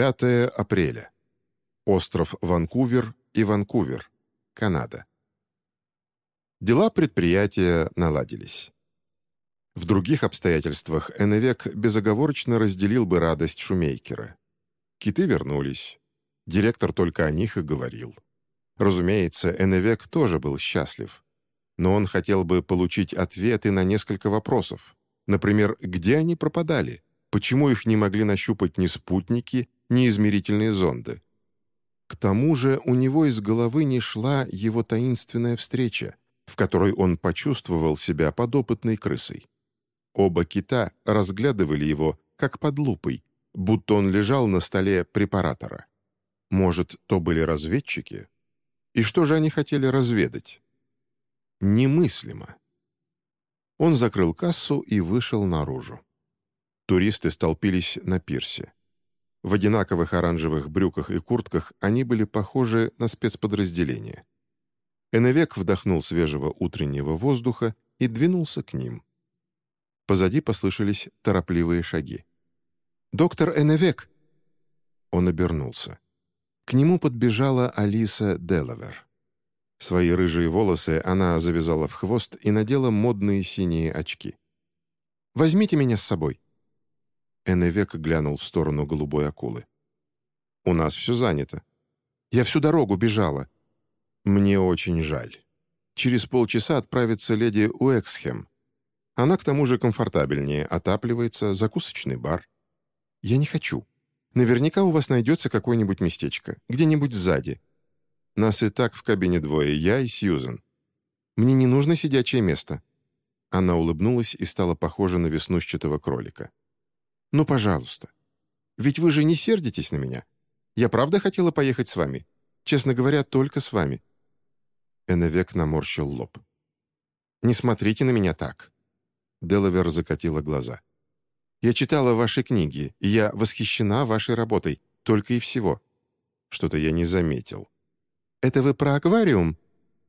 5 апреля. Остров Ванкувер и Ванкувер, Канада. Дела предприятия наладились. В других обстоятельствах Эннвек безоговорочно разделил бы радость Шумейкера. Киты вернулись. Директор только о них и говорил. Разумеется, Эннвек тоже был счастлив. Но он хотел бы получить ответы на несколько вопросов. Например, где они пропадали? Почему их не могли нащупать ни спутники, ни измерительные зонды? К тому же у него из головы не шла его таинственная встреча, в которой он почувствовал себя подопытной крысой. Оба кита разглядывали его, как под лупой, будто он лежал на столе препаратора. Может, то были разведчики? И что же они хотели разведать? Немыслимо. Он закрыл кассу и вышел наружу. Туристы столпились на пирсе. В одинаковых оранжевых брюках и куртках они были похожи на спецподразделение. Эневек вдохнул свежего утреннего воздуха и двинулся к ним. Позади послышались торопливые шаги. «Доктор Эневек!» Он обернулся. К нему подбежала Алиса Делавер. Свои рыжие волосы она завязала в хвост и надела модные синие очки. «Возьмите меня с собой!» Эневек глянул в сторону голубой акулы. «У нас все занято. Я всю дорогу бежала. Мне очень жаль. Через полчаса отправится леди Уэксхем. Она к тому же комфортабельнее, отапливается, закусочный бар. Я не хочу. Наверняка у вас найдется какое-нибудь местечко, где-нибудь сзади. Нас и так в кабине двое, я и Сьюзен. Мне не нужно сидячее место». Она улыбнулась и стала похожа на веснущатого кролика. «Ну, пожалуйста. Ведь вы же не сердитесь на меня. Я правда хотела поехать с вами? Честно говоря, только с вами». Эннвек наморщил лоб. «Не смотрите на меня так». Делавер закатила глаза. Я читала ваши книги, и я восхищена вашей работой, только и всего. Что-то я не заметил. Это вы про аквариум?»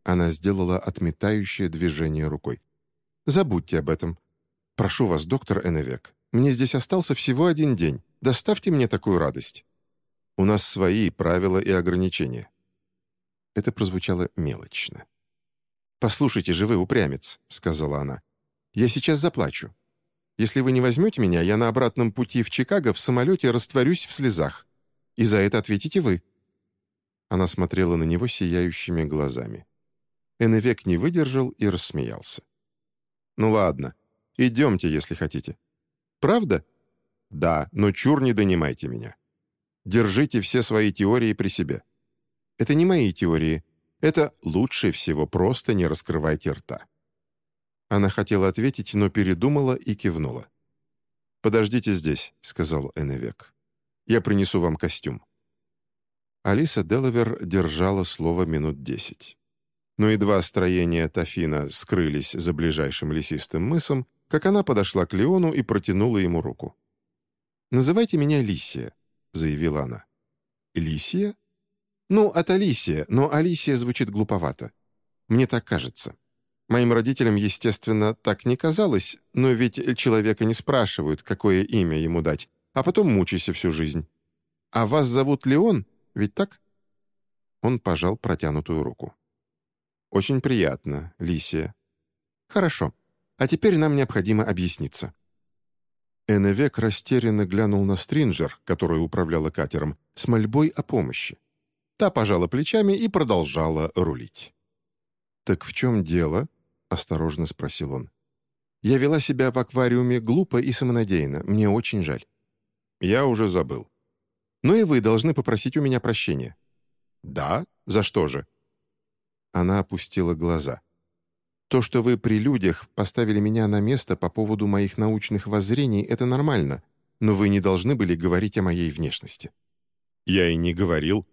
Она сделала отметающее движение рукой. «Забудьте об этом. Прошу вас, доктор Эннвек, мне здесь остался всего один день. Доставьте мне такую радость. У нас свои правила и ограничения». Это прозвучало мелочно. «Послушайте же вы, упрямец», — сказала она. «Я сейчас заплачу. Если вы не возьмете меня, я на обратном пути в Чикаго в самолете растворюсь в слезах. И за это ответите вы». Она смотрела на него сияющими глазами. Эннвек не выдержал и рассмеялся. «Ну ладно, идемте, если хотите». «Правда?» «Да, но чур не донимайте меня. Держите все свои теории при себе». «Это не мои теории. Это лучше всего просто не раскрывайте рта». Она хотела ответить, но передумала и кивнула. «Подождите здесь», — сказал Эннвек. «Я принесу вам костюм». Алиса Делавер держала слово минут десять. Но едва строения Тафина скрылись за ближайшим лесистым мысом, как она подошла к Леону и протянула ему руку. «Называйте меня Лисия», — заявила она. «Лисия?» «Ну, от Алисия, но Алисия звучит глуповато. Мне так кажется. Моим родителям, естественно, так не казалось, но ведь человека не спрашивают, какое имя ему дать, а потом мучайся всю жизнь. А вас зовут Леон, ведь так?» Он пожал протянутую руку. «Очень приятно, Лисия». «Хорошо. А теперь нам необходимо объясниться». Эннвек растерянно глянул на Стринджер, которая управляла катером, с мольбой о помощи. Та пожала плечами и продолжала рулить. «Так в чем дело?» осторожно спросил он. «Я вела себя в аквариуме глупо и самонадеянно. Мне очень жаль». «Я уже забыл». «Ну и вы должны попросить у меня прощения». «Да? За что же?» Она опустила глаза. «То, что вы при людях поставили меня на место по поводу моих научных воззрений, это нормально, но вы не должны были говорить о моей внешности». «Я и не говорил».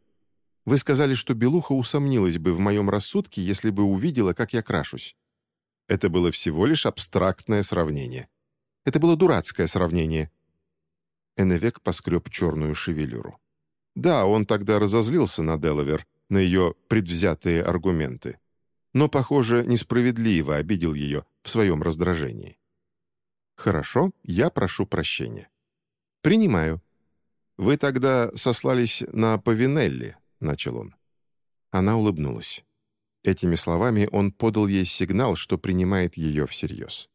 «Вы сказали, что Белуха усомнилась бы в моем рассудке, если бы увидела, как я крашусь. Это было всего лишь абстрактное сравнение. Это было дурацкое сравнение. Эннвек поскреб черную шевелюру. Да, он тогда разозлился на Делавер, на ее предвзятые аргументы. Но, похоже, несправедливо обидел ее в своем раздражении. «Хорошо, я прошу прощения». «Принимаю». «Вы тогда сослались на Павинелли», — начал он. Она улыбнулась. Этими словами он подал ей сигнал, что принимает ее всерьез.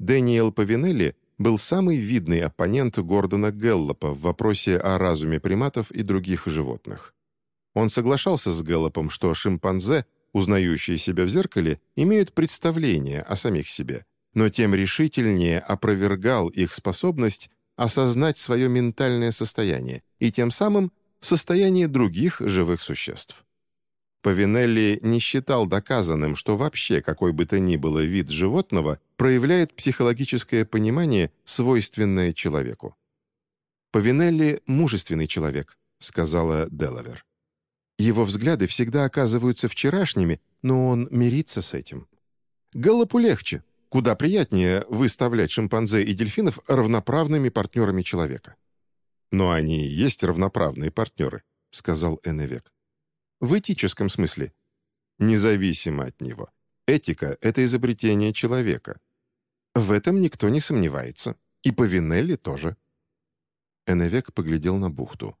Дэниел Павинелли был самый видный оппонент Гордона Гэллопа в вопросе о разуме приматов и других животных. Он соглашался с Гэллопом, что шимпанзе, узнающие себя в зеркале, имеют представление о самих себе, но тем решительнее опровергал их способность осознать свое ментальное состояние и тем самым состояние других живых существ. Павинелли не считал доказанным, что вообще какой бы то ни было вид животного проявляет психологическое понимание, свойственное человеку. «Павинелли — мужественный человек», — сказала Делавер. «Его взгляды всегда оказываются вчерашними, но он мирится с этим. Галлопу легче, куда приятнее выставлять шимпанзе и дельфинов равноправными партнерами человека». «Но они и есть равноправные партнеры», — сказал Эннвек. В этическом смысле. Независимо от него. Этика — это изобретение человека. В этом никто не сомневается. И Павинелли тоже. Эннвек поглядел на бухту.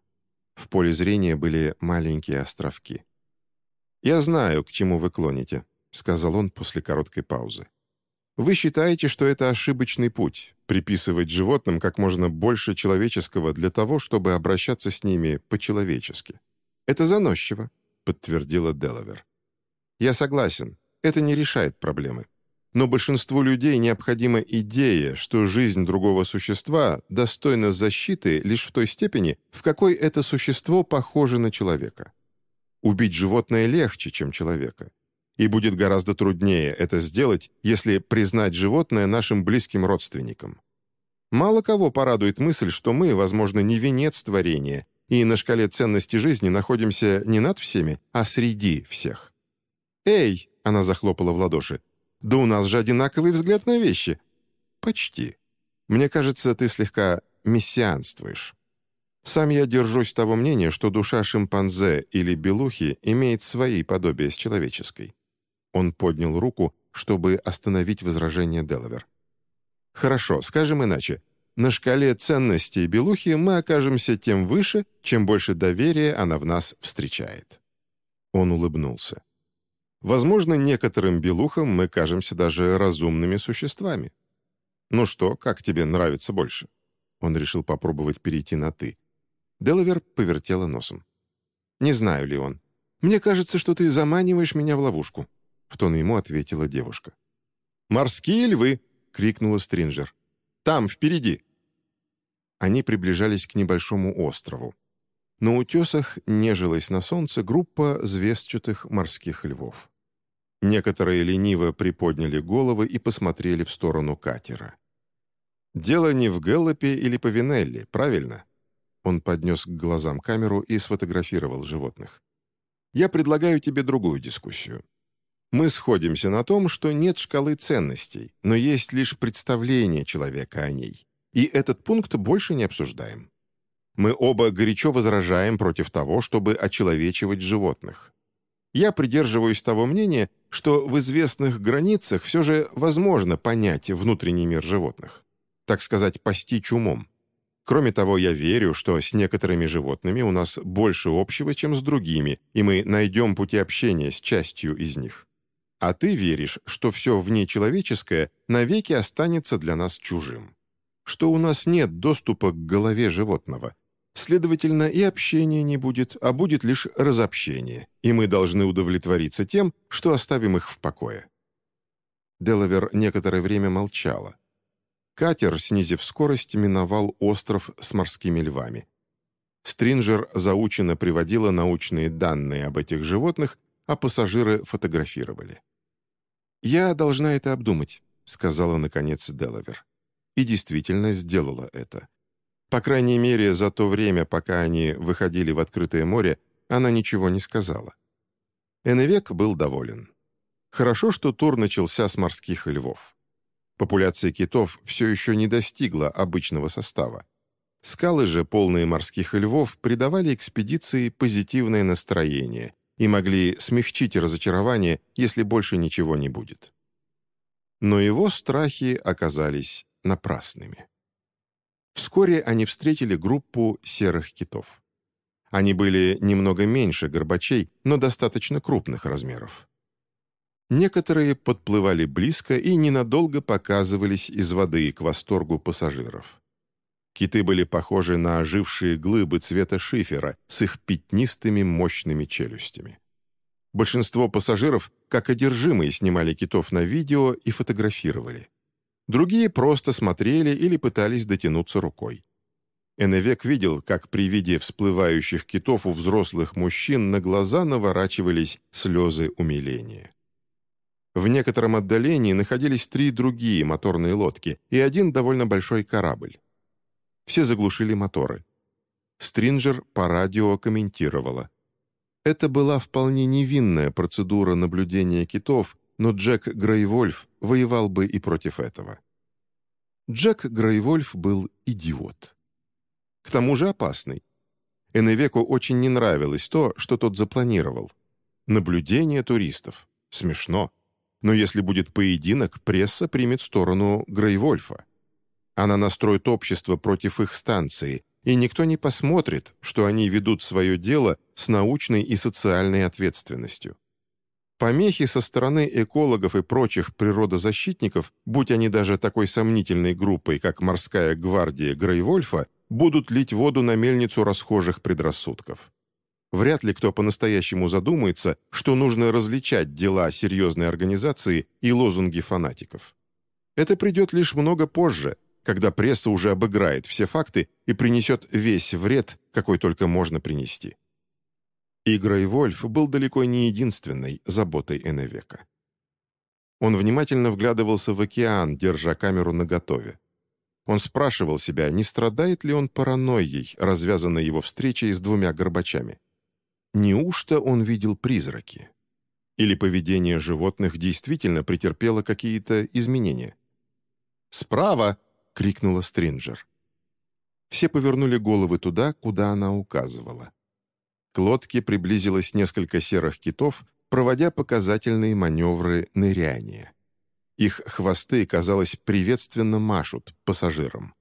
В поле зрения были маленькие островки. «Я знаю, к чему вы клоните», — сказал он после короткой паузы. «Вы считаете, что это ошибочный путь — приписывать животным как можно больше человеческого для того, чтобы обращаться с ними по-человечески. Это заносчиво, подтвердила Делавер. «Я согласен, это не решает проблемы. Но большинству людей необходима идея, что жизнь другого существа достойна защиты лишь в той степени, в какой это существо похоже на человека. Убить животное легче, чем человека. И будет гораздо труднее это сделать, если признать животное нашим близким родственником. Мало кого порадует мысль, что мы, возможно, не венец творения, и на шкале ценности жизни находимся не над всеми, а среди всех. «Эй!» — она захлопала в ладоши. «Да у нас же одинаковый взгляд на вещи». «Почти. Мне кажется, ты слегка мессианствуешь. Сам я держусь того мнения, что душа шимпанзе или белухи имеет свои подобия с человеческой». Он поднял руку, чтобы остановить возражение Делавер. «Хорошо, скажем иначе. На шкале ценностей Белухи мы окажемся тем выше, чем больше доверия она в нас встречает». Он улыбнулся. «Возможно, некоторым Белухам мы кажемся даже разумными существами. Ну что, как тебе нравится больше?» Он решил попробовать перейти на «ты». Делавер повертела носом. «Не знаю ли он. Мне кажется, что ты заманиваешь меня в ловушку», — в тон ему ответила девушка. «Морские львы!» — крикнула Стринджер. Там, впереди!» Они приближались к небольшому острову. На утесах нежилась на солнце группа звездчатых морских львов. Некоторые лениво приподняли головы и посмотрели в сторону катера. «Дело не в Гэллопе или Павинелли, правильно?» Он поднес к глазам камеру и сфотографировал животных. «Я предлагаю тебе другую дискуссию. Мы сходимся на том, что нет шкалы ценностей, но есть лишь представление человека о ней. И этот пункт больше не обсуждаем. Мы оба горячо возражаем против того, чтобы очеловечивать животных. Я придерживаюсь того мнения, что в известных границах все же возможно понять внутренний мир животных. Так сказать, постичь умом. Кроме того, я верю, что с некоторыми животными у нас больше общего, чем с другими, и мы найдем пути общения с частью из них а ты веришь, что все внечеловеческое навеки останется для нас чужим. Что у нас нет доступа к голове животного. Следовательно, и общения не будет, а будет лишь разобщение, и мы должны удовлетвориться тем, что оставим их в покое». Делавер некоторое время молчала. Катер, снизив скорость, миновал остров с морскими львами. Стринджер заученно приводила научные данные об этих животных, а пассажиры фотографировали. «Я должна это обдумать», — сказала, наконец, Делавер. И действительно сделала это. По крайней мере, за то время, пока они выходили в открытое море, она ничего не сказала. Эневек был доволен. Хорошо, что тур начался с морских львов. Популяция китов все еще не достигла обычного состава. Скалы же, полные морских львов, придавали экспедиции позитивное настроение, и могли смягчить разочарование, если больше ничего не будет. Но его страхи оказались напрасными. Вскоре они встретили группу серых китов. Они были немного меньше горбачей, но достаточно крупных размеров. Некоторые подплывали близко и ненадолго показывались из воды к восторгу пассажиров. Киты были похожи на ожившие глыбы цвета шифера с их пятнистыми мощными челюстями. Большинство пассажиров, как одержимые, снимали китов на видео и фотографировали. Другие просто смотрели или пытались дотянуться рукой. Эннвек видел, как при виде всплывающих китов у взрослых мужчин на глаза наворачивались слезы умиления. В некотором отдалении находились три другие моторные лодки и один довольно большой корабль. Все заглушили моторы. Стринджер по радио комментировала. Это была вполне невинная процедура наблюдения китов, но Джек Грейвольф воевал бы и против этого. Джек Грейвольф был идиот. К тому же опасный. Эневеку очень не нравилось то, что тот запланировал. Наблюдение туристов. Смешно. Но если будет поединок, пресса примет сторону Грейвольфа. Она настроит общество против их станции, и никто не посмотрит, что они ведут свое дело с научной и социальной ответственностью. Помехи со стороны экологов и прочих природозащитников, будь они даже такой сомнительной группой, как морская гвардия Грейвольфа, будут лить воду на мельницу расхожих предрассудков. Вряд ли кто по-настоящему задумается, что нужно различать дела серьезной организации и лозунги фанатиков. Это придет лишь много позже, когда пресса уже обыграет все факты и принесет весь вред, какой только можно принести. И Грейвольф был далеко не единственной заботой Эневека. Он внимательно вглядывался в океан, держа камеру наготове. Он спрашивал себя, не страдает ли он паранойей, развязанной его встречей с двумя горбачами. Неужто он видел призраки? Или поведение животных действительно претерпело какие-то изменения? «Справа!» — крикнула Стринджер. Все повернули головы туда, куда она указывала. К лодке приблизилось несколько серых китов, проводя показательные маневры ныряния. Их хвосты, казалось, приветственно машут пассажирам.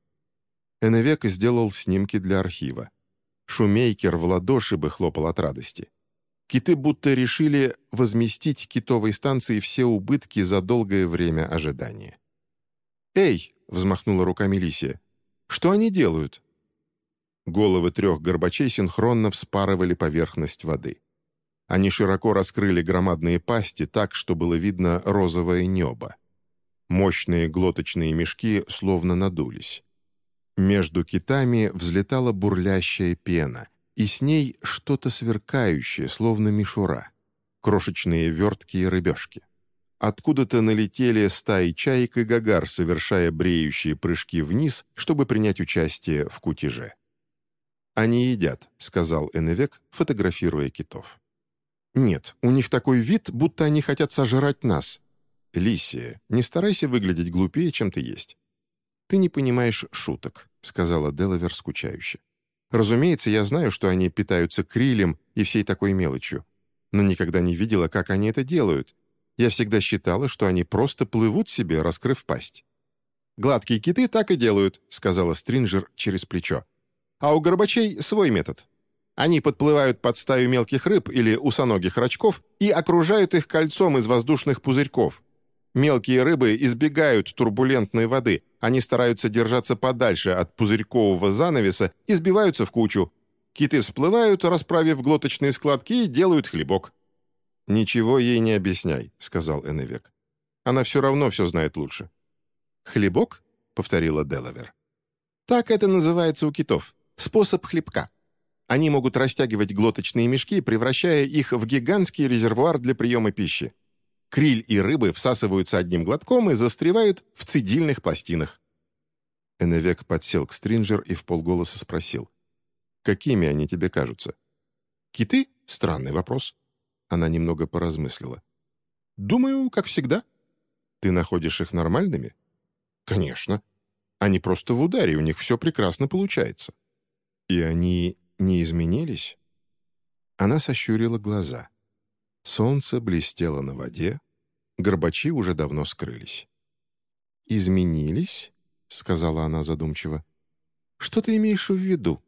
Эневек сделал снимки для архива. Шумейкер в ладоши бы хлопал от радости. Киты будто решили возместить китовой станции все убытки за долгое время ожидания. «Эй!» — взмахнула руками Лисия. «Что они делают?» Головы трех горбачей синхронно вспарывали поверхность воды. Они широко раскрыли громадные пасти так, что было видно розовое небо. Мощные глоточные мешки словно надулись. Между китами взлетала бурлящая пена, и с ней что-то сверкающее, словно мишура. Крошечные верткие рыбешки. Откуда-то налетели стаи чаек и гагар, совершая бреющие прыжки вниз, чтобы принять участие в кутеже. «Они едят», — сказал Эневек, фотографируя китов. «Нет, у них такой вид, будто они хотят сожрать нас. Лисия, не старайся выглядеть глупее, чем ты есть». «Ты не понимаешь шуток», — сказала Делавер скучающе. «Разумеется, я знаю, что они питаются крилем и всей такой мелочью, но никогда не видела, как они это делают. Я всегда считала, что они просто плывут себе, раскрыв пасть». «Гладкие киты так и делают», — сказала Стринджер через плечо. А у горбачей свой метод. Они подплывают под стаю мелких рыб или усоногих рачков и окружают их кольцом из воздушных пузырьков. Мелкие рыбы избегают турбулентной воды, они стараются держаться подальше от пузырькового занавеса и сбиваются в кучу. Киты всплывают, расправив глоточные складки, и делают хлебок. «Ничего ей не объясняй», — сказал Эннвек. «Она все равно все знает лучше». «Хлебок?» — повторила Делавер. «Так это называется у китов. Способ хлебка. Они могут растягивать глоточные мешки, превращая их в гигантский резервуар для приема пищи. Криль и рыбы всасываются одним глотком и застревают в цидильных пластинах. Эневек подсел к Стринджер и в полголоса спросил. «Какими они тебе кажутся?» «Киты? Странный вопрос». Она немного поразмыслила. «Думаю, как всегда». «Ты находишь их нормальными?» «Конечно. Они просто в ударе, у них все прекрасно получается». «И они не изменились?» Она сощурила глаза. Солнце блестело на воде, горбачи уже давно скрылись. «Изменились?» — сказала она задумчиво. Что ты имеешь в виду?»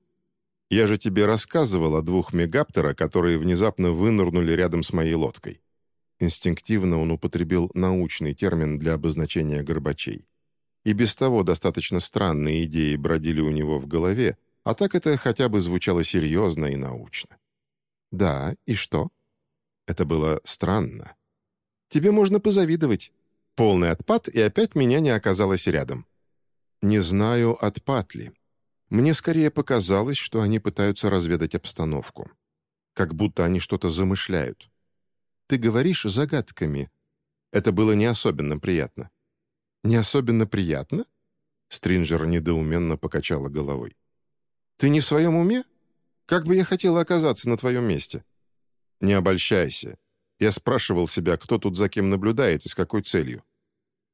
«Я же тебе рассказывал о двух мегаптера, которые внезапно вынырнули рядом с моей лодкой». Инстинктивно он употребил научный термин для обозначения горбачей. И без того достаточно странные идеи бродили у него в голове, а так это хотя бы звучало серьезно и научно. «Да, и что?» Это было странно. «Тебе можно позавидовать. Полный отпад, и опять меня не оказалось рядом». «Не знаю, отпад ли. Мне скорее показалось, что они пытаются разведать обстановку. Как будто они что-то замышляют. Ты говоришь загадками. Это было не особенно приятно». «Не особенно приятно?» Стринджер недоуменно покачала головой. «Ты не в своем уме? Как бы я хотела оказаться на твоем месте?» «Не обольщайся. Я спрашивал себя, кто тут за кем наблюдает и с какой целью».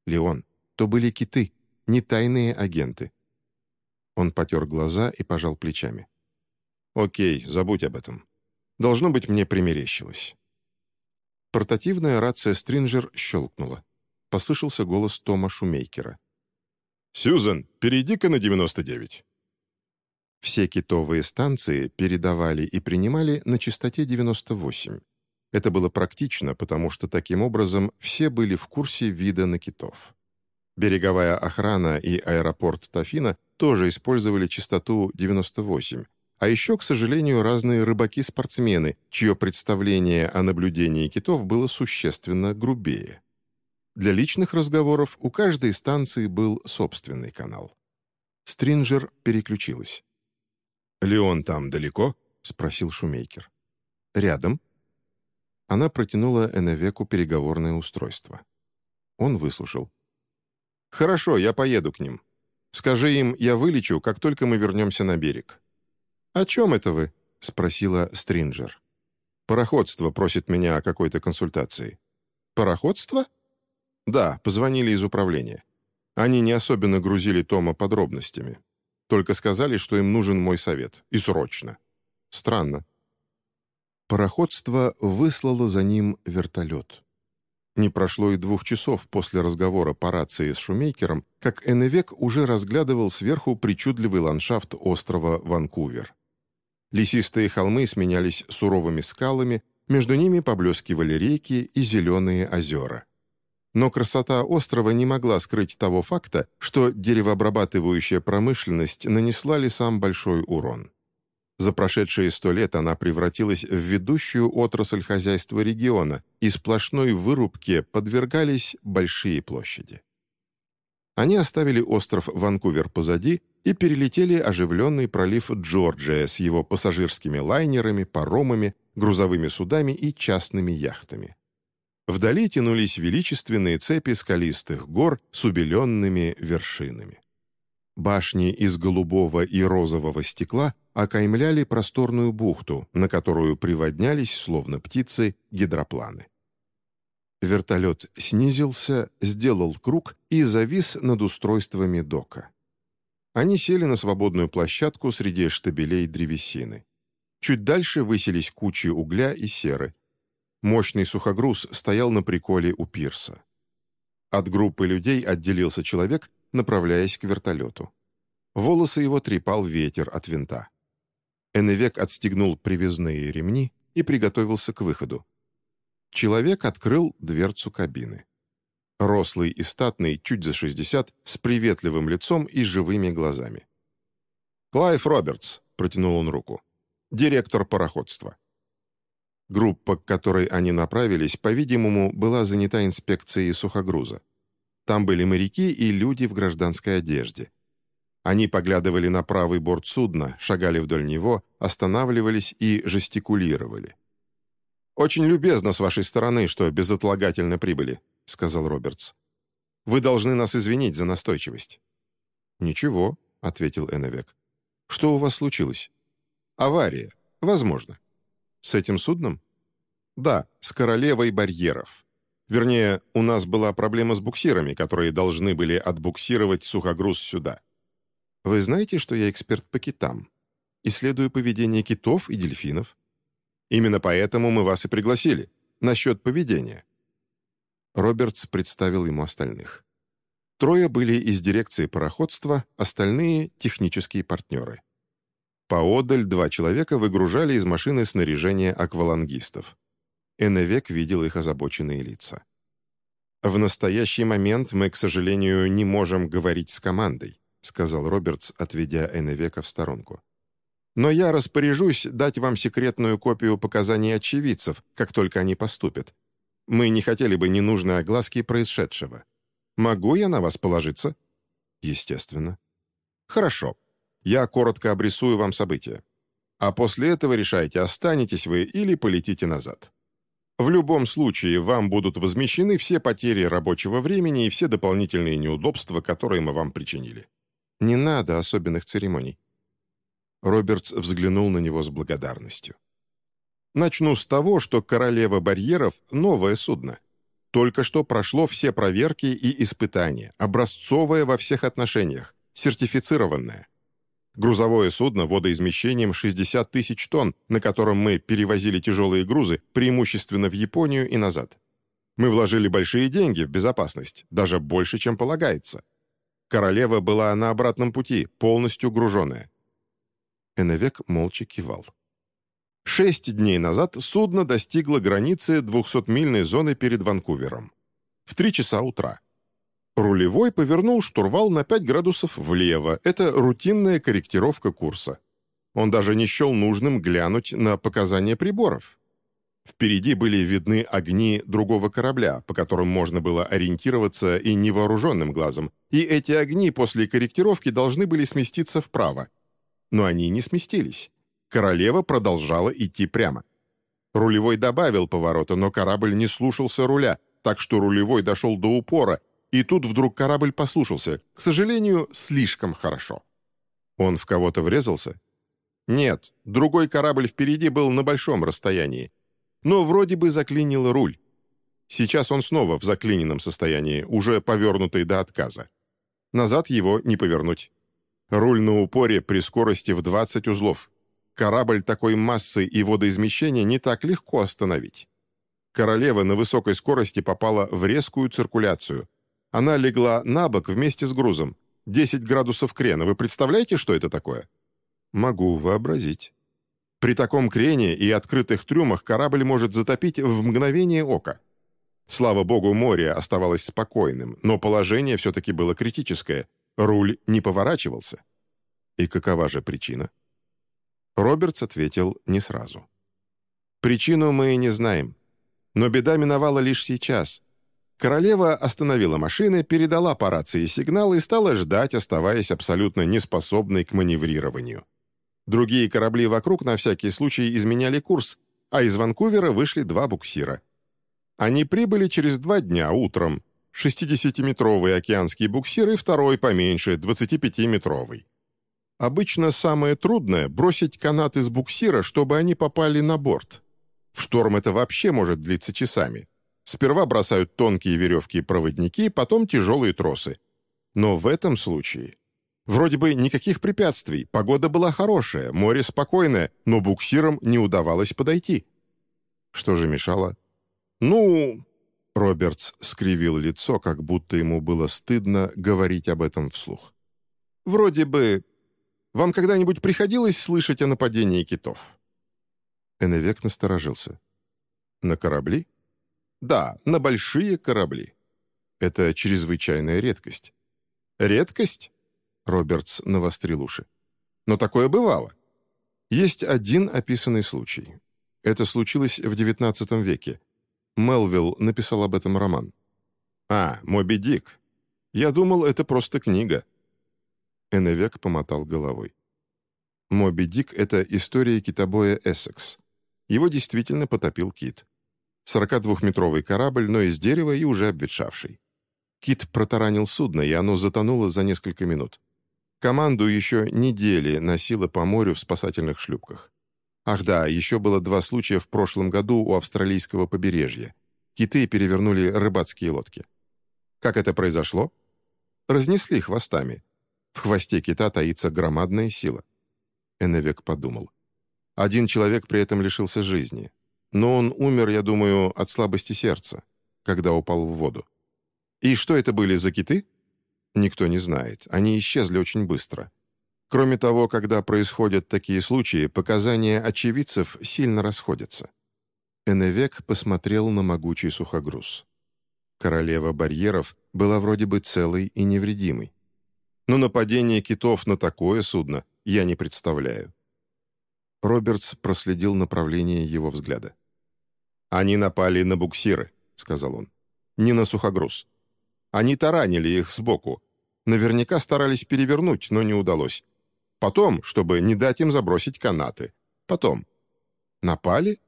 «Леон, то были киты, не тайные агенты». Он потер глаза и пожал плечами. «Окей, забудь об этом. Должно быть, мне примерещилось». Портативная рация Стринджер щелкнула. Послышался голос Тома Шумейкера. «Сьюзен, перейди-ка на 99». Все китовые станции передавали и принимали на частоте 98. Это было практично, потому что таким образом все были в курсе вида на китов. Береговая охрана и аэропорт Тафина тоже использовали частоту 98, а еще, к сожалению, разные рыбаки-спортсмены, чье представление о наблюдении китов было существенно грубее. Для личных разговоров у каждой станции был собственный канал. Стринджер переключилась. «Леон там далеко?» — спросил Шумейкер. «Рядом». Она протянула Эневеку переговорное устройство. Он выслушал. «Хорошо, я поеду к ним. Скажи им, я вылечу, как только мы вернемся на берег». «О чем это вы?» — спросила Стринджер. «Пароходство просит меня о какой-то консультации». «Пароходство?» «Да, позвонили из управления. Они не особенно грузили Тома подробностями. Только сказали, что им нужен мой совет. И срочно. Странно. Пароходство выслало за ним вертолет. Не прошло и двух часов после разговора по рации с Шумейкером, как Эннвек уже разглядывал сверху причудливый ландшафт острова Ванкувер. Лесистые холмы сменялись суровыми скалами, между ними поблескивали реки и зеленые озера. Но красота острова не могла скрыть того факта, что деревообрабатывающая промышленность нанесла лесам большой урон. За прошедшие сто лет она превратилась в ведущую отрасль хозяйства региона, и сплошной вырубке подвергались большие площади. Они оставили остров Ванкувер позади и перелетели оживленный пролив Джорджия с его пассажирскими лайнерами, паромами, грузовыми судами и частными яхтами. Вдали тянулись величественные цепи скалистых гор с убеленными вершинами. Башни из голубого и розового стекла окаймляли просторную бухту, на которую приводнялись, словно птицы, гидропланы. Вертолет снизился, сделал круг и завис над устройствами дока. Они сели на свободную площадку среди штабелей древесины. Чуть дальше высились кучи угля и серы, Мощный сухогруз стоял на приколе у пирса. От группы людей отделился человек, направляясь к вертолету. Волосы его трепал ветер от винта. Эннвек отстегнул привязные ремни и приготовился к выходу. Человек открыл дверцу кабины. Рослый и статный, чуть за 60, с приветливым лицом и живыми глазами. «Клайв Робертс», — протянул он руку, — «директор пароходства». Группа, к которой они направились, по-видимому, была занята инспекцией сухогруза. Там были моряки и люди в гражданской одежде. Они поглядывали на правый борт судна, шагали вдоль него, останавливались и жестикулировали. «Очень любезно с вашей стороны, что безотлагательно прибыли», — сказал Робертс. «Вы должны нас извинить за настойчивость». «Ничего», — ответил Эннвек. «Что у вас случилось?» «Авария. Возможно». «С этим судном?» «Да, с королевой барьеров. Вернее, у нас была проблема с буксирами, которые должны были отбуксировать сухогруз сюда. Вы знаете, что я эксперт по китам? Исследую поведение китов и дельфинов. Именно поэтому мы вас и пригласили. Насчет поведения». Робертс представил ему остальных. Трое были из дирекции пароходства, остальные — технические партнеры. Поодаль два человека выгружали из машины снаряжение аквалангистов. Эннвек видел их озабоченные лица. «В настоящий момент мы, к сожалению, не можем говорить с командой», сказал Робертс, отведя Эннвека в сторонку. «Но я распоряжусь дать вам секретную копию показаний очевидцев, как только они поступят. Мы не хотели бы ненужной огласки происшедшего. Могу я на вас положиться?» «Естественно». «Хорошо. Я коротко обрисую вам события. А после этого решайте, останетесь вы или полетите назад. В любом случае, вам будут возмещены все потери рабочего времени и все дополнительные неудобства, которые мы вам причинили. Не надо особенных церемоний». Робертс взглянул на него с благодарностью. «Начну с того, что «Королева барьеров» — новое судно. Только что прошло все проверки и испытания, образцовое во всех отношениях, сертифицированное. Грузовое судно водоизмещением 60 тысяч тонн, на котором мы перевозили тяжелые грузы, преимущественно в Японию и назад. Мы вложили большие деньги в безопасность, даже больше, чем полагается. Королева была на обратном пути, полностью груженная. Эннвек молча кивал. Шесть дней назад судно достигло границы 200-мильной зоны перед Ванкувером. В три часа утра. Рулевой повернул штурвал на 5 градусов влево. Это рутинная корректировка курса. Он даже не счел нужным глянуть на показания приборов. Впереди были видны огни другого корабля, по которым можно было ориентироваться и невооруженным глазом, и эти огни после корректировки должны были сместиться вправо. Но они не сместились. Королева продолжала идти прямо. Рулевой добавил поворота, но корабль не слушался руля, так что рулевой дошел до упора, и тут вдруг корабль послушался, к сожалению, слишком хорошо. Он в кого-то врезался? Нет, другой корабль впереди был на большом расстоянии. Но вроде бы заклинил руль. Сейчас он снова в заклиненном состоянии, уже повернутый до отказа. Назад его не повернуть. Руль на упоре при скорости в 20 узлов. Корабль такой массы и водоизмещения не так легко остановить. Королева на высокой скорости попала в резкую циркуляцию, она легла на бок вместе с грузом. 10 градусов крена. Вы представляете, что это такое? Могу вообразить. При таком крене и открытых трюмах корабль может затопить в мгновение ока. Слава богу, море оставалось спокойным, но положение все-таки было критическое. Руль не поворачивался. И какова же причина? Робертс ответил не сразу. Причину мы не знаем. Но беда миновала лишь сейчас. Королева остановила машины, передала по рации сигнал и стала ждать, оставаясь абсолютно неспособной к маневрированию. Другие корабли вокруг на всякий случай изменяли курс, а из Ванкувера вышли два буксира. Они прибыли через два дня утром. 60-метровый океанский буксир и второй поменьше, 25-метровый. Обычно самое трудное — бросить канат из буксира, чтобы они попали на борт. В шторм это вообще может длиться часами. Сперва бросают тонкие веревки и проводники, потом тяжелые тросы. Но в этом случае... Вроде бы никаких препятствий, погода была хорошая, море спокойное, но буксирам не удавалось подойти. Что же мешало? Ну... Робертс скривил лицо, как будто ему было стыдно говорить об этом вслух. «Вроде бы... Вам когда-нибудь приходилось слышать о нападении китов?» Эннвек насторожился. «На корабли?» Да, на большие корабли. Это чрезвычайная редкость. Редкость? Робертс навострил уши. Но такое бывало. Есть один описанный случай. Это случилось в XIX веке. Мелвилл написал об этом роман. «А, Моби Дик. Я думал, это просто книга». Эннвек помотал головой. «Моби Дик» — это история китобоя «Эссекс». Его действительно потопил кит. 42-метровый корабль, но из дерева и уже обветшавший. Кит протаранил судно, и оно затонуло за несколько минут. Команду еще недели носило по морю в спасательных шлюпках. Ах да, еще было два случая в прошлом году у австралийского побережья. Киты перевернули рыбацкие лодки. Как это произошло? Разнесли хвостами. В хвосте кита таится громадная сила. Эннвек подумал. Один человек при этом лишился жизни. Но он умер, я думаю, от слабости сердца, когда упал в воду. И что это были за киты? Никто не знает. Они исчезли очень быстро. Кроме того, когда происходят такие случаи, показания очевидцев сильно расходятся. Эневек посмотрел на могучий сухогруз. Королева барьеров была вроде бы целой и невредимой. Но нападение китов на такое судно я не представляю. Робертс проследил направление его взгляда. «Они напали на буксиры», — сказал он. «Не на сухогруз. Они таранили их сбоку. Наверняка старались перевернуть, но не удалось. Потом, чтобы не дать им забросить канаты. Потом. Напали?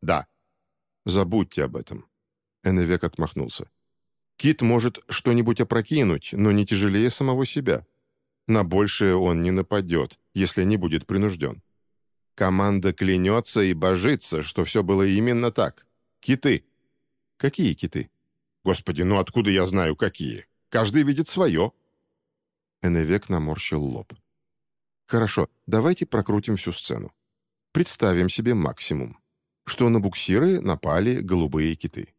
Да. Забудьте об этом. Эннвек отмахнулся. Кит может что-нибудь опрокинуть, но не тяжелее самого себя. На большее он не нападет, если не будет принужден. Команда клянется и божится, что все было именно так. Киты. Какие киты? Господи, ну откуда я знаю, какие? Каждый видит свое. Эневек наморщил лоб. Хорошо, давайте прокрутим всю сцену. Представим себе максимум. Что на буксиры напали голубые киты.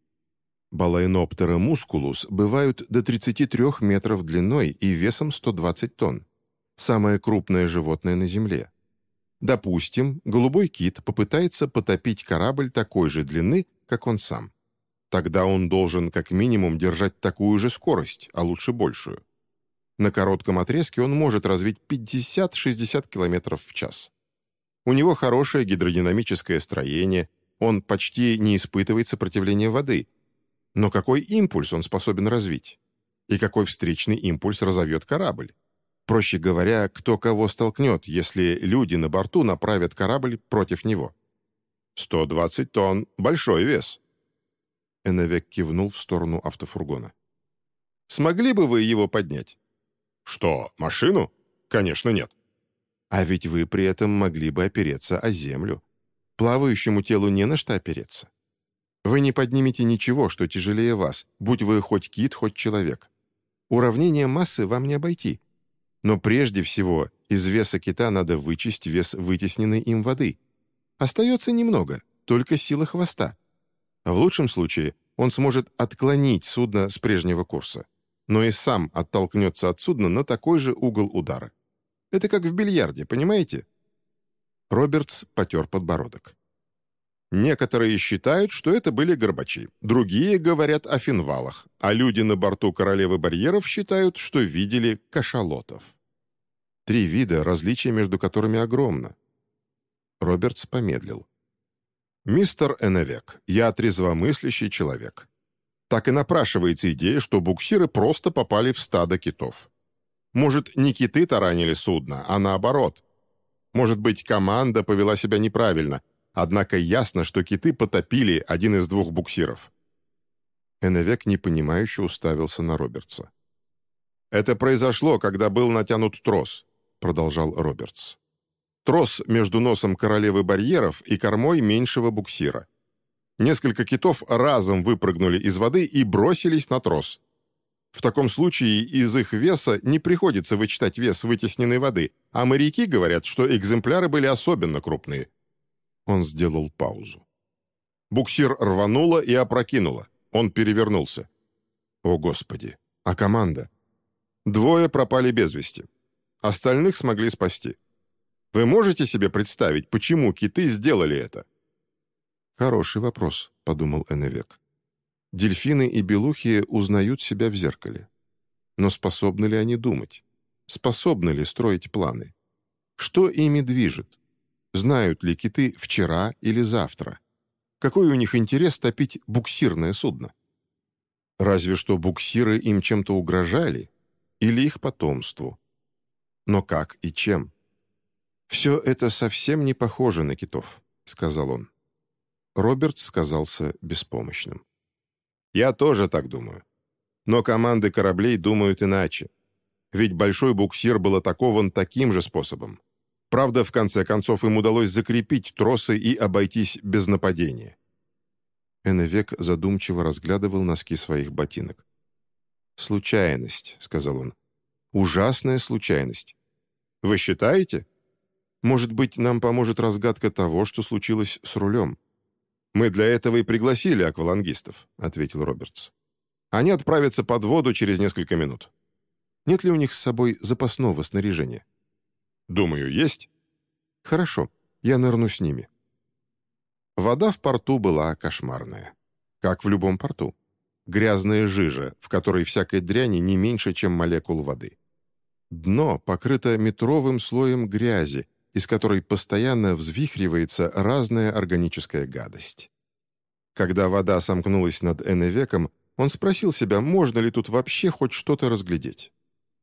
Балайноптера мускулус бывают до 33 метров длиной и весом 120 тонн. Самое крупное животное на Земле. Допустим, голубой кит попытается потопить корабль такой же длины, как он сам. Тогда он должен как минимум держать такую же скорость, а лучше большую. На коротком отрезке он может развить 50-60 км в час. У него хорошее гидродинамическое строение, он почти не испытывает сопротивления воды. Но какой импульс он способен развить? И какой встречный импульс разовьет корабль? Проще говоря, кто кого столкнет, если люди на борту направят корабль против него. 120 тонн — большой вес. Эннвек кивнул в сторону автофургона. «Смогли бы вы его поднять?» «Что, машину? Конечно, нет». «А ведь вы при этом могли бы опереться о землю. Плавающему телу не на что опереться. Вы не поднимете ничего, что тяжелее вас, будь вы хоть кит, хоть человек. Уравнение массы вам не обойти. Но прежде всего из веса кита надо вычесть вес вытесненной им воды. Остается немного, только сила хвоста. В лучшем случае он сможет отклонить судно с прежнего курса, но и сам оттолкнется от судна на такой же угол удара. Это как в бильярде, понимаете? Робертс потер подбородок. Некоторые считают, что это были горбачи, другие говорят о финвалах, а люди на борту королевы барьеров считают, что видели кашалотов. Три вида, различия между которыми огромно. Робертс помедлил. «Мистер Эневек, я трезвомыслящий человек. Так и напрашивается идея, что буксиры просто попали в стадо китов. Может, не киты таранили судно, а наоборот. Может быть, команда повела себя неправильно, однако ясно, что киты потопили один из двух буксиров». Эневек непонимающе уставился на Робертса. «Это произошло, когда был натянут трос», — продолжал Робертс. Трос между носом королевы барьеров и кормой меньшего буксира. Несколько китов разом выпрыгнули из воды и бросились на трос. В таком случае из их веса не приходится вычитать вес вытесненной воды, а моряки говорят, что экземпляры были особенно крупные. Он сделал паузу. Буксир рвануло и опрокинуло. Он перевернулся. О, Господи! А команда? Двое пропали без вести. Остальных смогли спасти. Вы можете себе представить, почему киты сделали это?» «Хороший вопрос», — подумал Эннвек. «Дельфины и белухи узнают себя в зеркале. Но способны ли они думать? Способны ли строить планы? Что ими движет? Знают ли киты вчера или завтра? Какой у них интерес топить буксирное судно? Разве что буксиры им чем-то угрожали? Или их потомству? Но как и чем?» «Все это совсем не похоже на китов», — сказал он. Роберт сказался беспомощным. «Я тоже так думаю. Но команды кораблей думают иначе. Ведь большой буксир был атакован таким же способом. Правда, в конце концов им удалось закрепить тросы и обойтись без нападения». Эннвек задумчиво разглядывал носки своих ботинок. «Случайность», — сказал он. «Ужасная случайность. Вы считаете?» Может быть, нам поможет разгадка того, что случилось с рулем. Мы для этого и пригласили аквалангистов», — ответил Робертс. «Они отправятся под воду через несколько минут». Нет ли у них с собой запасного снаряжения? Думаю, есть. Хорошо, я нырну с ними. Вода в порту была кошмарная. Как в любом порту. Грязная жижа, в которой всякой дряни не меньше, чем молекул воды. Дно покрыто метровым слоем грязи, из которой постоянно взвихривается разная органическая гадость. Когда вода сомкнулась над Энневеком, он спросил себя, можно ли тут вообще хоть что-то разглядеть.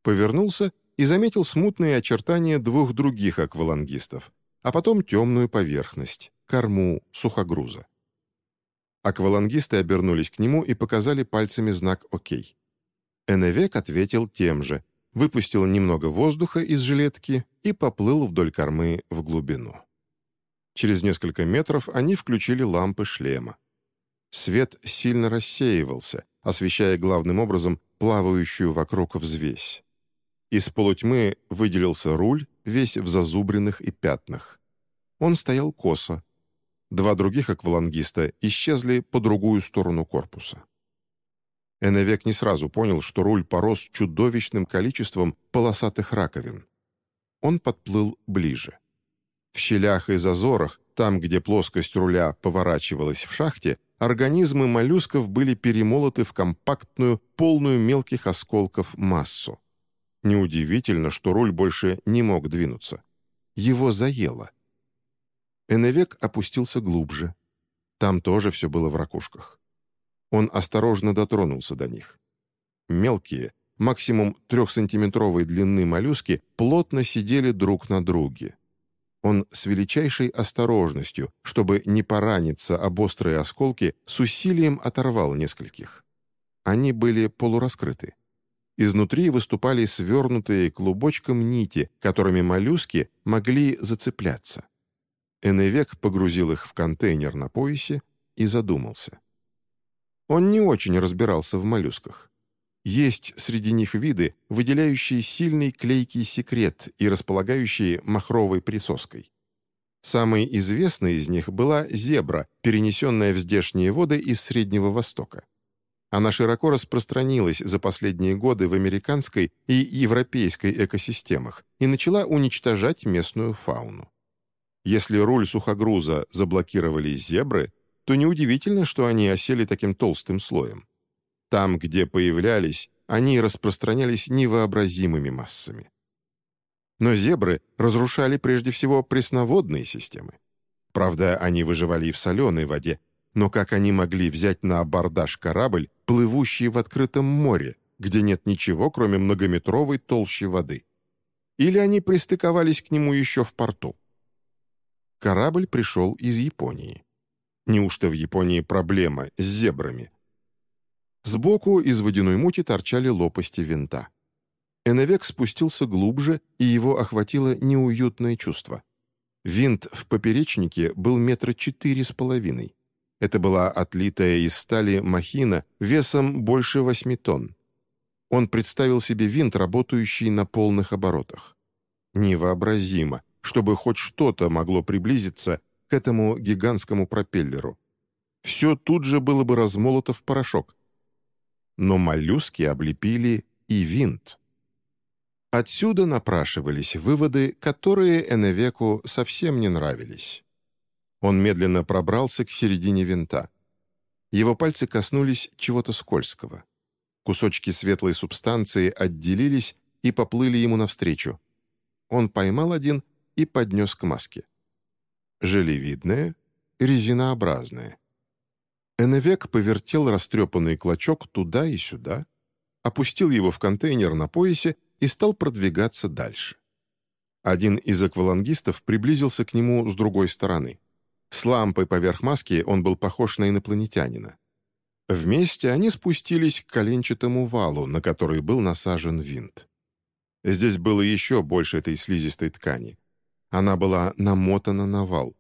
Повернулся и заметил смутные очертания двух других аквалангистов, а потом темную поверхность, корму сухогруза. Аквалангисты обернулись к нему и показали пальцами знак «Окей». Эневек ответил тем же, выпустил немного воздуха из жилетки и поплыл вдоль кормы в глубину. Через несколько метров они включили лампы шлема. Свет сильно рассеивался, освещая главным образом плавающую вокруг взвесь. Из полутьмы выделился руль, весь в зазубренных и пятнах. Он стоял косо. Два других аквалангиста исчезли по другую сторону корпуса. Эневек не сразу понял, что руль порос чудовищным количеством полосатых раковин. Он подплыл ближе. В щелях и зазорах, там, где плоскость руля поворачивалась в шахте, организмы моллюсков были перемолоты в компактную, полную мелких осколков массу. Неудивительно, что руль больше не мог двинуться. Его заело. Эневек опустился глубже. Там тоже все было в ракушках. Он осторожно дотронулся до них. Мелкие, максимум трехсантиметровой длины моллюски плотно сидели друг на друге. Он с величайшей осторожностью, чтобы не пораниться об острые осколки, с усилием оторвал нескольких. Они были полураскрыты. Изнутри выступали свернутые клубочком нити, которыми моллюски могли зацепляться. Эневек погрузил их в контейнер на поясе и задумался. Он не очень разбирался в моллюсках. Есть среди них виды, выделяющие сильный клейкий секрет и располагающие махровой присоской. Самой известной из них была зебра, перенесенная в здешние воды из Среднего Востока. Она широко распространилась за последние годы в американской и европейской экосистемах и начала уничтожать местную фауну. Если руль сухогруза заблокировали зебры, то неудивительно, что они осели таким толстым слоем. Там, где появлялись, они распространялись невообразимыми массами. Но зебры разрушали прежде всего пресноводные системы. Правда, они выживали и в соленой воде, но как они могли взять на абордаж корабль, плывущий в открытом море, где нет ничего, кроме многометровой толщи воды? Или они пристыковались к нему еще в порту? Корабль пришел из Японии. Неужто в Японии проблема с зебрами? Сбоку из водяной мути торчали лопасти винта. Эневек спустился глубже, и его охватило неуютное чувство. Винт в поперечнике был метра четыре с половиной. Это была отлитая из стали махина весом больше восьми тонн. Он представил себе винт, работающий на полных оборотах. Невообразимо, чтобы хоть что-то могло приблизиться к этому гигантскому пропеллеру. Все тут же было бы размолото в порошок. Но моллюски облепили и винт. Отсюда напрашивались выводы, которые Эневеку совсем не нравились. Он медленно пробрался к середине винта. Его пальцы коснулись чего-то скользкого. Кусочки светлой субстанции отделились и поплыли ему навстречу. Он поймал один и поднес к маске. Желевидное, резинообразное. Эневек повертел растрепанный клочок туда и сюда, опустил его в контейнер на поясе и стал продвигаться дальше. Один из аквалангистов приблизился к нему с другой стороны. С лампой поверх маски он был похож на инопланетянина. Вместе они спустились к коленчатому валу, на который был насажен винт. Здесь было еще больше этой слизистой ткани. Она была намотана на вал.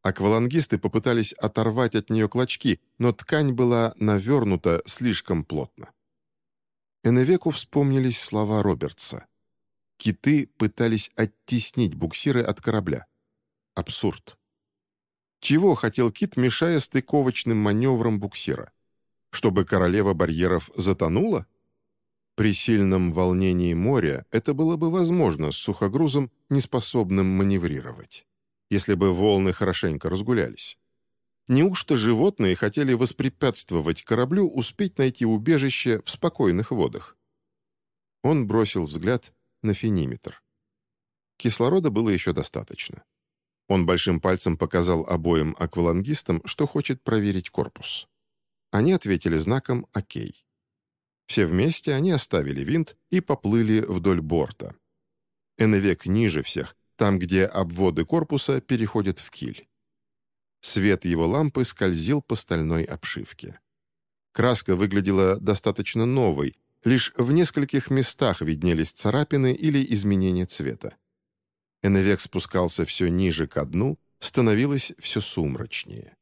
Аквалангисты попытались оторвать от нее клочки, но ткань была навернута слишком плотно. Эневеку вспомнились слова Робертса. Киты пытались оттеснить буксиры от корабля. Абсурд. Чего хотел Кит, мешая стыковочным маневрам буксира? Чтобы королева барьеров затонула? При сильном волнении моря это было бы возможно с сухогрузом, неспособным маневрировать, если бы волны хорошенько разгулялись. Неужто животные хотели воспрепятствовать кораблю успеть найти убежище в спокойных водах? Он бросил взгляд на фениметр. Кислорода было еще достаточно. Он большим пальцем показал обоим аквалангистам, что хочет проверить корпус. Они ответили знаком «Окей». Все вместе они оставили винт и поплыли вдоль борта. Эннвек ниже всех, там, где обводы корпуса переходят в киль. Свет его лампы скользил по стальной обшивке. Краска выглядела достаточно новой, лишь в нескольких местах виднелись царапины или изменения цвета. Эннвек спускался все ниже ко дну, становилось все сумрачнее.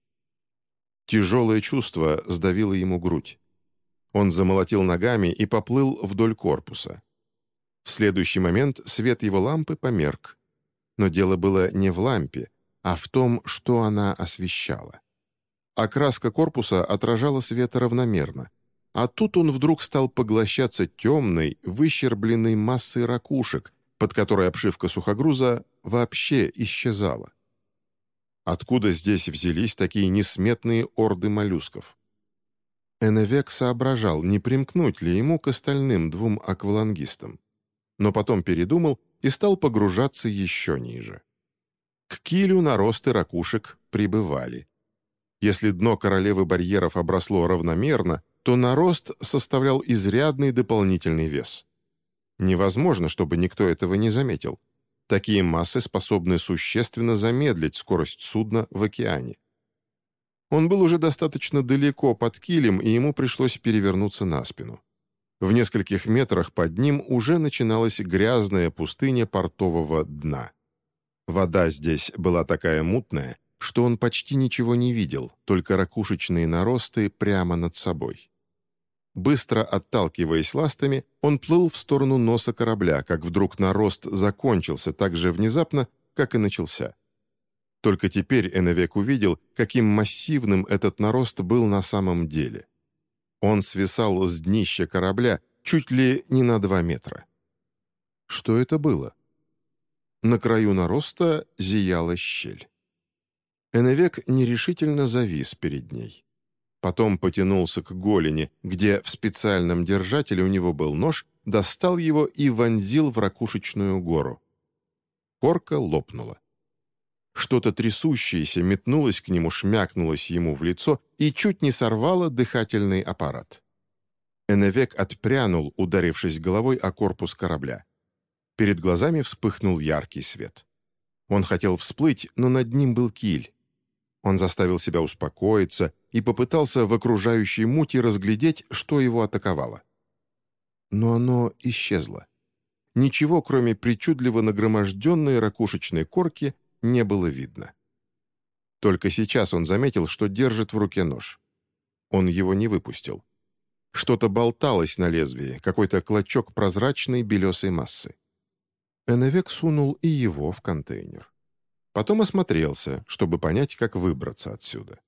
Тяжелое чувство сдавило ему грудь. Он замолотил ногами и поплыл вдоль корпуса. В следующий момент свет его лампы померк. Но дело было не в лампе, а в том, что она освещала. Окраска корпуса отражала свет равномерно, а тут он вдруг стал поглощаться темной, выщербленной массой ракушек, под которой обшивка сухогруза вообще исчезала. Откуда здесь взялись такие несметные орды моллюсков? Эннвек соображал, не примкнуть ли ему к остальным двум аквалангистам. Но потом передумал и стал погружаться еще ниже. К килю наросты ракушек прибывали. Если дно королевы барьеров обросло равномерно, то нарост составлял изрядный дополнительный вес. Невозможно, чтобы никто этого не заметил. Такие массы способны существенно замедлить скорость судна в океане. Он был уже достаточно далеко под килем, и ему пришлось перевернуться на спину. В нескольких метрах под ним уже начиналась грязная пустыня портового дна. Вода здесь была такая мутная, что он почти ничего не видел, только ракушечные наросты прямо над собой. Быстро отталкиваясь ластами, он плыл в сторону носа корабля, как вдруг нарост закончился так же внезапно, как и начался. Только теперь Эннвек увидел, каким массивным этот нарост был на самом деле. Он свисал с днища корабля чуть ли не на два метра. Что это было? На краю нароста зияла щель. Эннвек нерешительно завис перед ней. Потом потянулся к голени, где в специальном держателе у него был нож, достал его и вонзил в ракушечную гору. Корка лопнула. Что-то трясущееся метнулось к нему, шмякнулось ему в лицо и чуть не сорвало дыхательный аппарат. Эневек отпрянул, ударившись головой о корпус корабля. Перед глазами вспыхнул яркий свет. Он хотел всплыть, но над ним был киль. Он заставил себя успокоиться и попытался в окружающей мути разглядеть, что его атаковало. Но оно исчезло. Ничего, кроме причудливо нагроможденной ракушечной корки, не было видно. Только сейчас он заметил, что держит в руке нож. Он его не выпустил. Что-то болталось на лезвии, какой-то клочок прозрачной белесой массы. Эннвек сунул и его в контейнер. Потом осмотрелся, чтобы понять, как выбраться отсюда.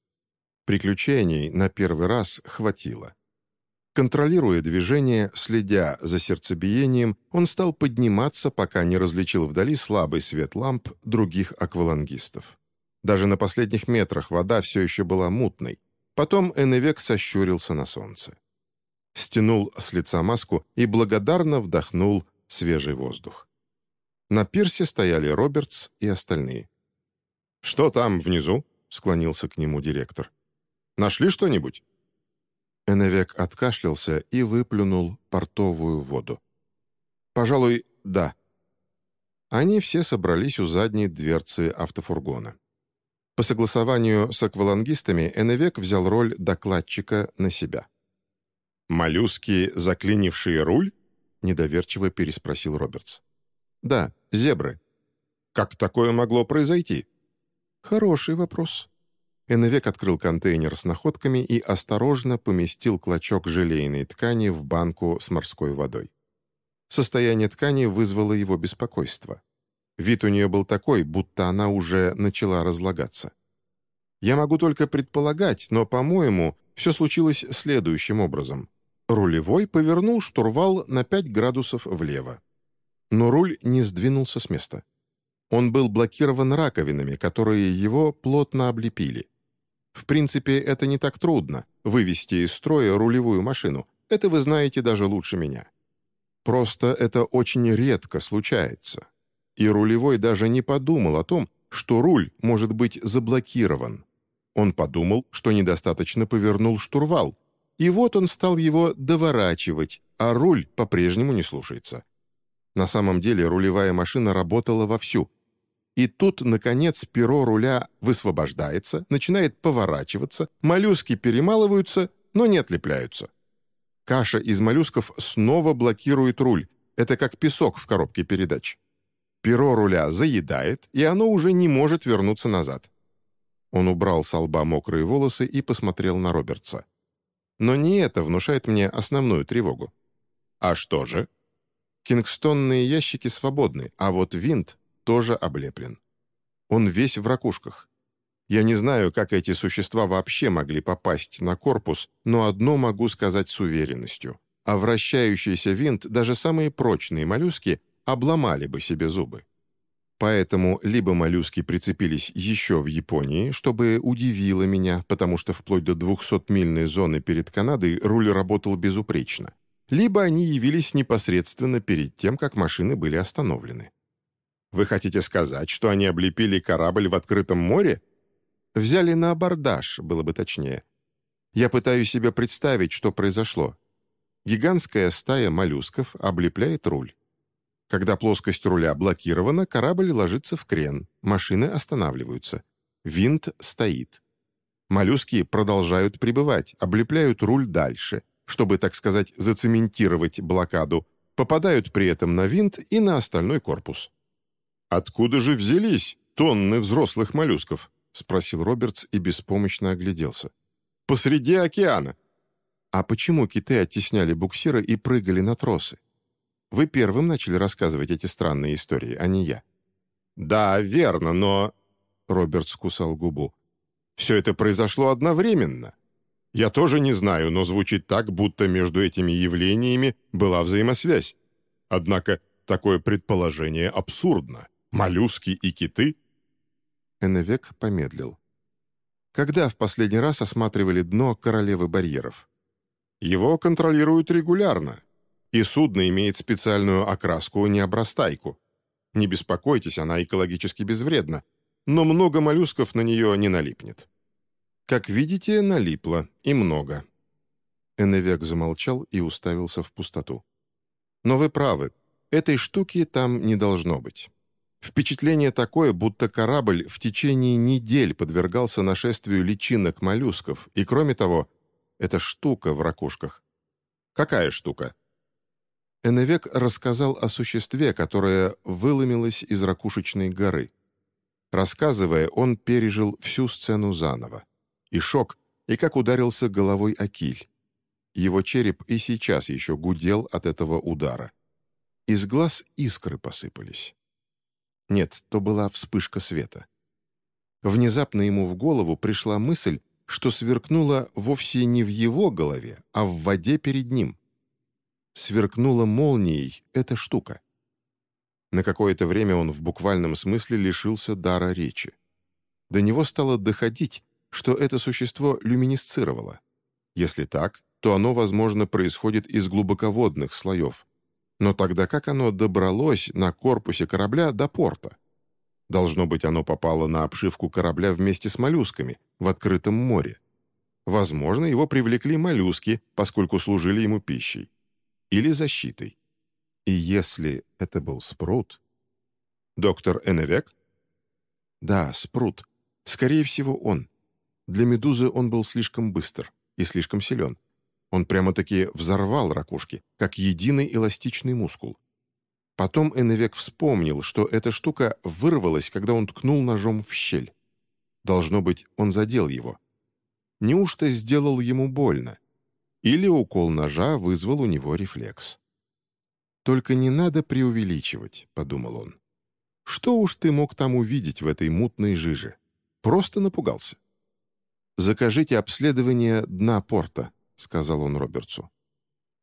Приключений на первый раз хватило. Контролируя движение, следя за сердцебиением, он стал подниматься, пока не различил вдали слабый свет ламп других аквалангистов. Даже на последних метрах вода все еще была мутной. Потом Эннвек сощурился на солнце. Стянул с лица маску и благодарно вдохнул свежий воздух. На пирсе стояли Робертс и остальные. «Что там внизу?» — склонился к нему директор. «Нашли что-нибудь?» Эннвек откашлялся и выплюнул портовую воду. «Пожалуй, да». Они все собрались у задней дверцы автофургона. По согласованию с аквалангистами Эннвек взял роль докладчика на себя. «Моллюски, заклинившие руль?» — недоверчиво переспросил Робертс. «Да, зебры». «Как такое могло произойти?» «Хороший вопрос», Эннвек открыл контейнер с находками и осторожно поместил клочок желейной ткани в банку с морской водой. Состояние ткани вызвало его беспокойство. Вид у нее был такой, будто она уже начала разлагаться. Я могу только предполагать, но, по-моему, все случилось следующим образом. Рулевой повернул штурвал на 5 градусов влево. Но руль не сдвинулся с места. Он был блокирован раковинами, которые его плотно облепили. В принципе, это не так трудно — вывести из строя рулевую машину. Это вы знаете даже лучше меня. Просто это очень редко случается. И рулевой даже не подумал о том, что руль может быть заблокирован. Он подумал, что недостаточно повернул штурвал, и вот он стал его доворачивать, а руль по-прежнему не слушается. На самом деле рулевая машина работала вовсю. И тут, наконец, перо руля высвобождается, начинает поворачиваться, моллюски перемалываются, но не отлепляются. Каша из моллюсков снова блокирует руль. Это как песок в коробке передач. Перо руля заедает, и оно уже не может вернуться назад. Он убрал с лба мокрые волосы и посмотрел на Робертса. Но не это внушает мне основную тревогу. А что же? Кингстонные ящики свободны, а вот винт тоже облеплен. Он весь в ракушках. Я не знаю, как эти существа вообще могли попасть на корпус, но одно могу сказать с уверенностью. А вращающийся винт даже самые прочные моллюски обломали бы себе зубы. Поэтому либо моллюски прицепились еще в Японии, чтобы удивило меня, потому что вплоть до 200-мильной зоны перед Канадой руль работал безупречно, либо они явились непосредственно перед тем, как машины были остановлены. Вы хотите сказать, что они облепили корабль в открытом море? Взяли на абордаж, было бы точнее. Я пытаюсь себе представить, что произошло. Гигантская стая моллюсков облепляет руль. Когда плоскость руля блокирована, корабль ложится в крен, машины останавливаются. Винт стоит. Моллюски продолжают пребывать, облепляют руль дальше, чтобы, так сказать, зацементировать блокаду, попадают при этом на винт и на остальной корпус. «Откуда же взялись тонны взрослых моллюсков?» — спросил Робертс и беспомощно огляделся. «Посреди океана!» «А почему киты оттесняли буксиры и прыгали на тросы?» Вы первым начали рассказывать эти странные истории, а не я». «Да, верно, но...» Роберт скусал губу. «Все это произошло одновременно. Я тоже не знаю, но звучит так, будто между этими явлениями была взаимосвязь. Однако такое предположение абсурдно. Моллюски и киты?» Эннвек помедлил. «Когда в последний раз осматривали дно королевы барьеров?» «Его контролируют регулярно, и судно имеет специальную окраску необрастайку. Не беспокойтесь, она экологически безвредна, но много моллюсков на нее не налипнет. Как видите, налипло, и много. Эннвек замолчал и уставился в пустоту. Но вы правы, этой штуки там не должно быть. Впечатление такое, будто корабль в течение недель подвергался нашествию личинок моллюсков, и кроме того, эта штука в ракушках. Какая штука? Эннвек рассказал о существе, которое выломилось из ракушечной горы. Рассказывая, он пережил всю сцену заново. И шок, и как ударился головой о киль. Его череп и сейчас еще гудел от этого удара. Из глаз искры посыпались. Нет, то была вспышка света. Внезапно ему в голову пришла мысль, что сверкнула вовсе не в его голове, а в воде перед ним — сверкнула молнией эта штука. На какое-то время он в буквальном смысле лишился дара речи. До него стало доходить, что это существо люминесцировало. Если так, то оно, возможно, происходит из глубоководных слоев. Но тогда как оно добралось на корпусе корабля до порта? Должно быть, оно попало на обшивку корабля вместе с моллюсками в открытом море. Возможно, его привлекли моллюски, поскольку служили ему пищей или защитой. И если это был Спрут... Доктор Эневек? Да, Спрут. Скорее всего, он. Для Медузы он был слишком быстр и слишком силен. Он прямо-таки взорвал ракушки, как единый эластичный мускул. Потом Эневек вспомнил, что эта штука вырвалась, когда он ткнул ножом в щель. Должно быть, он задел его. Неужто сделал ему больно? Или укол ножа вызвал у него рефлекс. «Только не надо преувеличивать», — подумал он. «Что уж ты мог там увидеть в этой мутной жиже? Просто напугался». «Закажите обследование дна порта», — сказал он Робертсу.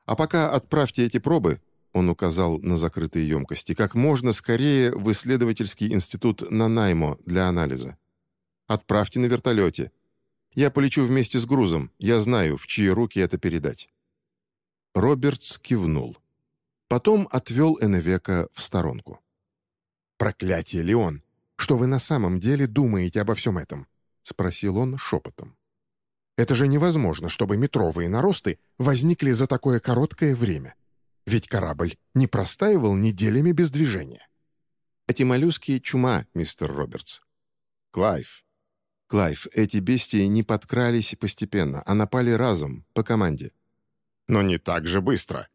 А пока отправьте эти пробы, он указал на закрытые емкости, как можно скорее в исследовательский институт Нанаймо для анализа. Отправьте на вертолете. Я полечу вместе с грузом, я знаю, в чьи руки это передать». Робертс кивнул. Потом отвел Эневека в сторонку. «Проклятие, Леон! Что вы на самом деле думаете обо всем этом?» — спросил он шепотом. «Это же невозможно, чтобы метровые наросты возникли за такое короткое время. Ведь корабль не простаивал неделями без движения». «Эти моллюски — чума, мистер Робертс». «Клайв». «Клайв, эти бестии не подкрались постепенно, а напали разом, по команде». «Но не так же быстро»,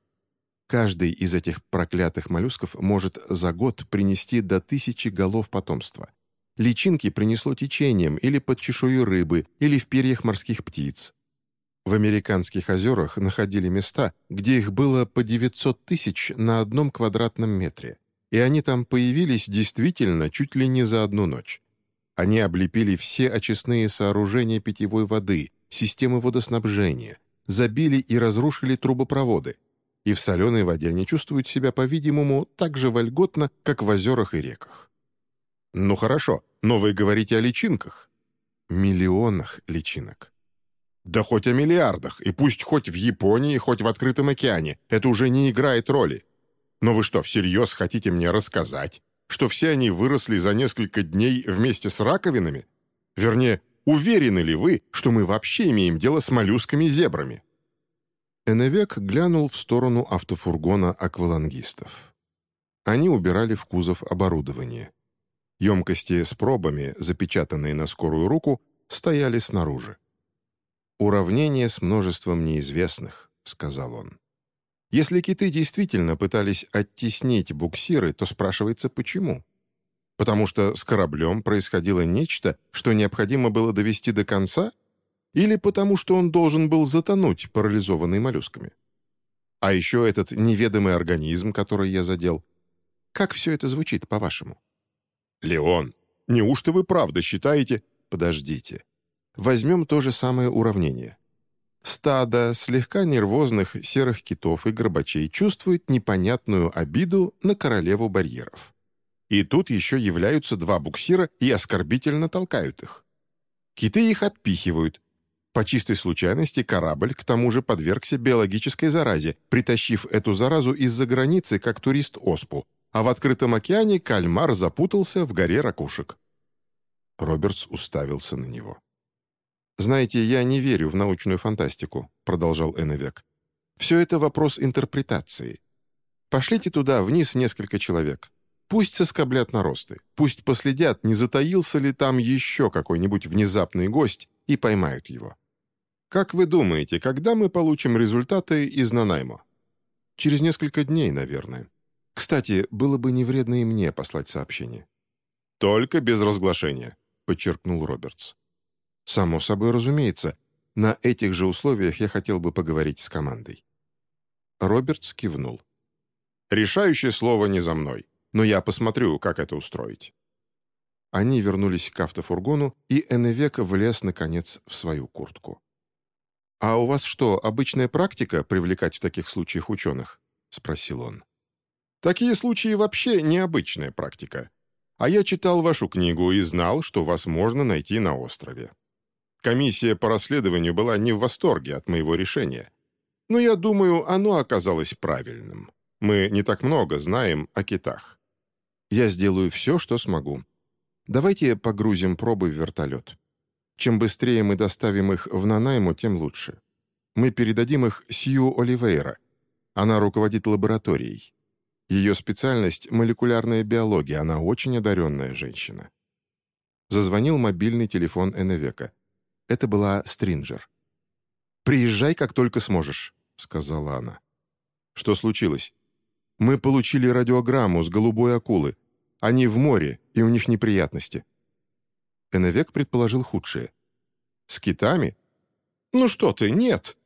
Каждый из этих проклятых моллюсков может за год принести до тысячи голов потомства. Личинки принесло течением или под чешую рыбы, или в перьях морских птиц. В американских озерах находили места, где их было по 900 тысяч на одном квадратном метре. И они там появились действительно чуть ли не за одну ночь. Они облепили все очистные сооружения питьевой воды, системы водоснабжения, забили и разрушили трубопроводы – и в соленой воде они чувствуют себя, по-видимому, так же вольготно, как в озерах и реках. Ну хорошо, но вы говорите о личинках. Миллионах личинок. Да хоть о миллиардах, и пусть хоть в Японии, хоть в открытом океане, это уже не играет роли. Но вы что, всерьез хотите мне рассказать, что все они выросли за несколько дней вместе с раковинами? Вернее, уверены ли вы, что мы вообще имеем дело с моллюсками-зебрами? Эневек глянул в сторону автофургона аквалангистов. Они убирали в кузов оборудование. Емкости с пробами, запечатанные на скорую руку, стояли снаружи. «Уравнение с множеством неизвестных», — сказал он. «Если киты действительно пытались оттеснить буксиры, то спрашивается, почему?» Потому что с кораблем происходило нечто, что необходимо было довести до конца — или потому что он должен был затонуть, парализованный моллюсками. А еще этот неведомый организм, который я задел. Как все это звучит, по-вашему? «Леон, неужто вы правда считаете...» «Подождите. Возьмем то же самое уравнение. Стадо слегка нервозных серых китов и горбачей чувствует непонятную обиду на королеву барьеров. И тут еще являются два буксира и оскорбительно толкают их. Киты их отпихивают, по чистой случайности корабль к тому же подвергся биологической заразе, притащив эту заразу из-за границы, как турист оспу, а в открытом океане кальмар запутался в горе ракушек. Робертс уставился на него. «Знаете, я не верю в научную фантастику», — продолжал Эннвек. «Все это вопрос интерпретации. Пошлите туда вниз несколько человек. Пусть соскоблят наросты, пусть последят, не затаился ли там еще какой-нибудь внезапный гость, и поймают его. Как вы думаете, когда мы получим результаты из Нанаймо? Через несколько дней, наверное. Кстати, было бы не вредно и мне послать сообщение. Только без разглашения, подчеркнул Робертс. Само собой разумеется. На этих же условиях я хотел бы поговорить с командой. Робертс кивнул. «Решающее слово не за мной, но я посмотрю, как это устроить». Они вернулись к автофургону, и Эннвек влез, наконец, в свою куртку. «А у вас что, обычная практика привлекать в таких случаях ученых?» — спросил он. «Такие случаи вообще необычная практика. А я читал вашу книгу и знал, что вас можно найти на острове. Комиссия по расследованию была не в восторге от моего решения. Но я думаю, оно оказалось правильным. Мы не так много знаем о китах. Я сделаю все, что смогу. Давайте погрузим пробы в вертолет. Чем быстрее мы доставим их в Нанайму, тем лучше. Мы передадим их Сью Оливейра. Она руководит лабораторией. Ее специальность — молекулярная биология, она очень одаренная женщина. Зазвонил мобильный телефон Эневека. Это была Стринджер. «Приезжай, как только сможешь», — сказала она. «Что случилось?» «Мы получили радиограмму с голубой акулы. Они в море, и у них неприятности». Эннвек предположил худшее. «С китами?» «Ну что ты, нет!»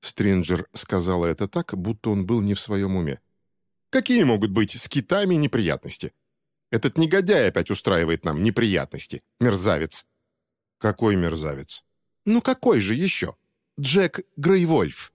Стринджер сказала это так, будто он был не в своем уме. «Какие могут быть с китами неприятности? Этот негодяй опять устраивает нам неприятности, мерзавец». «Какой мерзавец?» «Ну какой же еще? Джек Грейвольф».